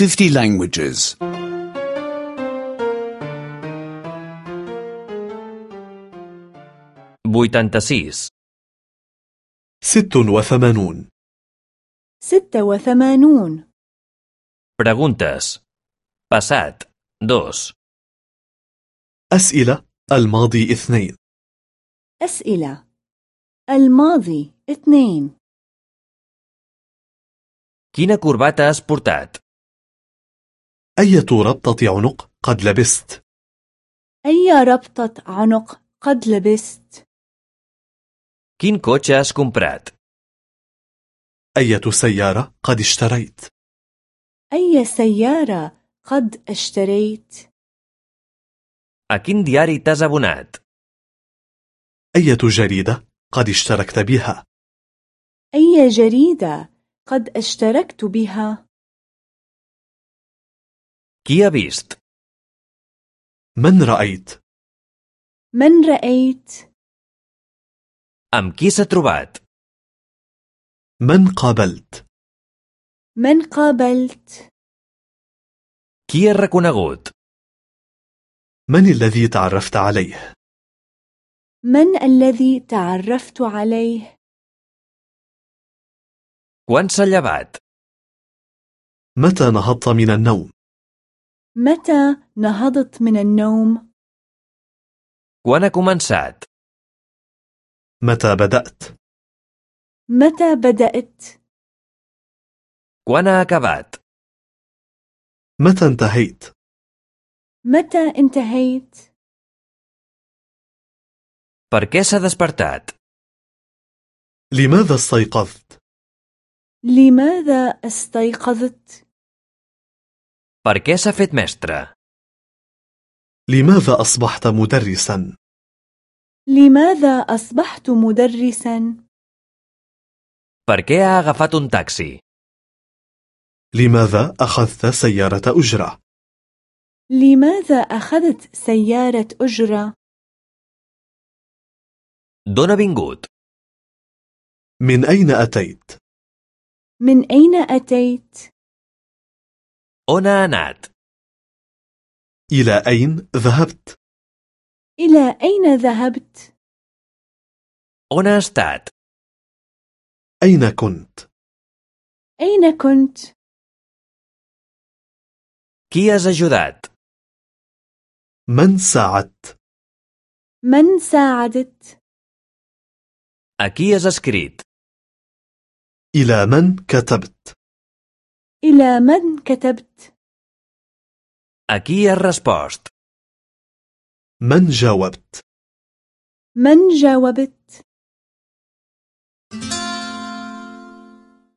50 languages. 86. ست وثمانون ستة وثمانون Preguntes. Passat. 2. أسئلة الماضي اثنين أسئلة الماضي اثنين Quina corbata has portat? أية ربطة عنق قد لبست؟ أي ربطة عنق قد لبست؟ Quin cotxe has comprat? أية سيارة قد اشتريت؟ أي سيارة قد اشتريت؟ A quin diari t'has abonat? أية جريدة قد اشتركت بها؟ أي جريدة قد اشتركت بها؟ Qui ha vist? من رأيت من رأيت Amb qui s'ha trobat? من قابلت من قابلت Qui ha reconegut? من الذي تعرفت عليه من الذي تعرفت عليه Quan s'ha llevat? متى نهضت من النوم متى نهضت من النوم؟ Quan ha començat? متى بدأت؟ متى بدأت؟ Quan ha acabat? متى انتهيت؟ متى انتهيت؟ Per què s'ha despertat? لماذا استيقظت؟ لماذا استيقظت؟ Per què s'ha fet mestre? لماذا أصبحت مدرسا لماذا أصبحت مدرسا Per què ha agafat un taxi? لماذا أخذت سيارة أجرة لماذا أخذت سيارة أجرة D'on ha vingut? من أين أتيت من أين أتيت Anat? إلى أين ذهبت إلى أين ذهبت estat? أين كنت أين كنت Qui has ajudat? من ساعدت من ساعدت A qui has escrit? إلى من كتبت إلى من كتبت؟ A qui has respost? من جاوبت؟ من جاوبت؟